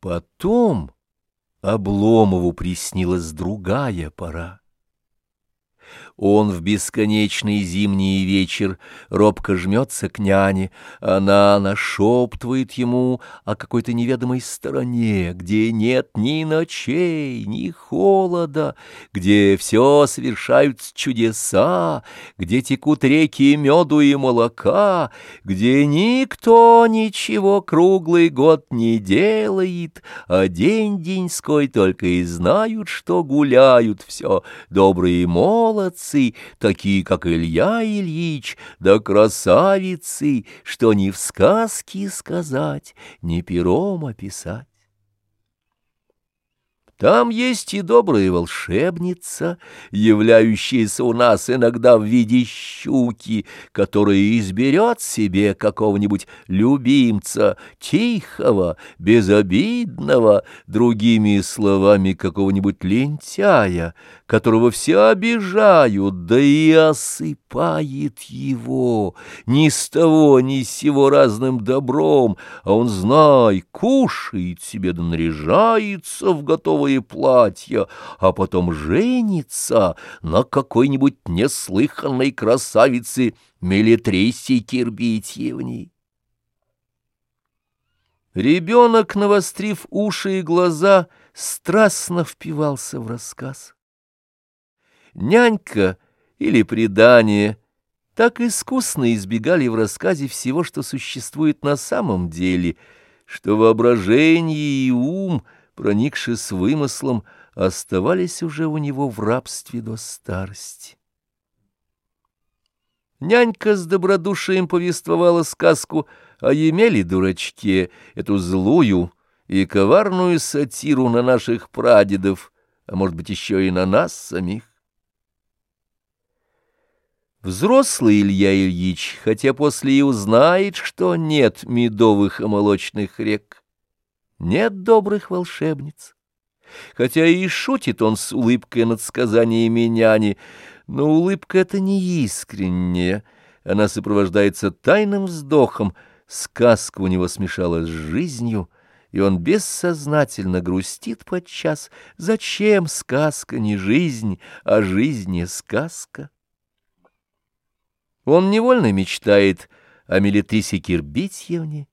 Потом Обломову приснилась другая пора. Он в бесконечный зимний вечер робко жмется к няне, она нашептывает ему о какой-то неведомой стороне, где нет ни ночей, ни холода, где все совершают чудеса, где текут реки меду и молока, где никто ничего круглый год не делает, а день деньской только и знают, что гуляют все добрые молодцы, молодцы, такие, как Илья Ильич, да красавицы, что ни в сказке сказать, ни пером описать. Там есть и добрая волшебница, являющаяся у нас иногда в виде щуки, которая изберет себе какого-нибудь любимца, тихого, безобидного, другими словами, какого-нибудь лентяя, которого все обижают, да и осыпает его ни с того ни с сего разным добром, а он, знай, кушает себе да наряжается в готовое новые платья, а потом женится на какой-нибудь неслыханной красавице Мелитрисе Кирбитьевне. Ребенок, навострив уши и глаза, страстно впивался в рассказ. Нянька или предание так искусно избегали в рассказе всего, что существует на самом деле, что воображение и ум — проникши с вымыслом, оставались уже у него в рабстве до старости. Нянька с добродушием повествовала сказку о Емеле-дурачке, эту злую и коварную сатиру на наших прадедов, а может быть еще и на нас самих. Взрослый Илья Ильич, хотя после и узнает, что нет медовых и молочных рек, нет добрых волшебниц. Хотя и шутит он с улыбкой над сказаниями няни, но улыбка эта не искренняя, она сопровождается тайным вздохом, сказка у него смешалась с жизнью, и он бессознательно грустит подчас, зачем сказка не жизнь, а жизнь не сказка. Он невольно мечтает о Мелитрисе Кирбитьевне,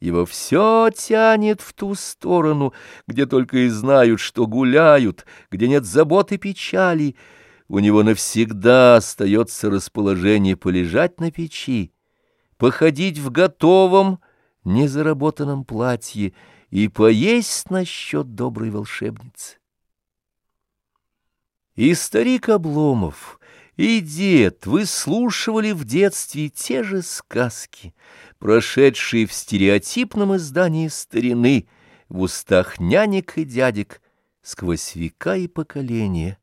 его все тянет в ту сторону, где только и знают, что гуляют, где нет забот и печали. У него навсегда остается расположение полежать на печи, походить в готовом, незаработанном платье и поесть насчет доброй волшебницы. И старик Обломов, и дед выслушивали в детстве те же сказки, прошедшие в стереотипном издании старины, в устах нянек и дядек, сквозь века и поколения.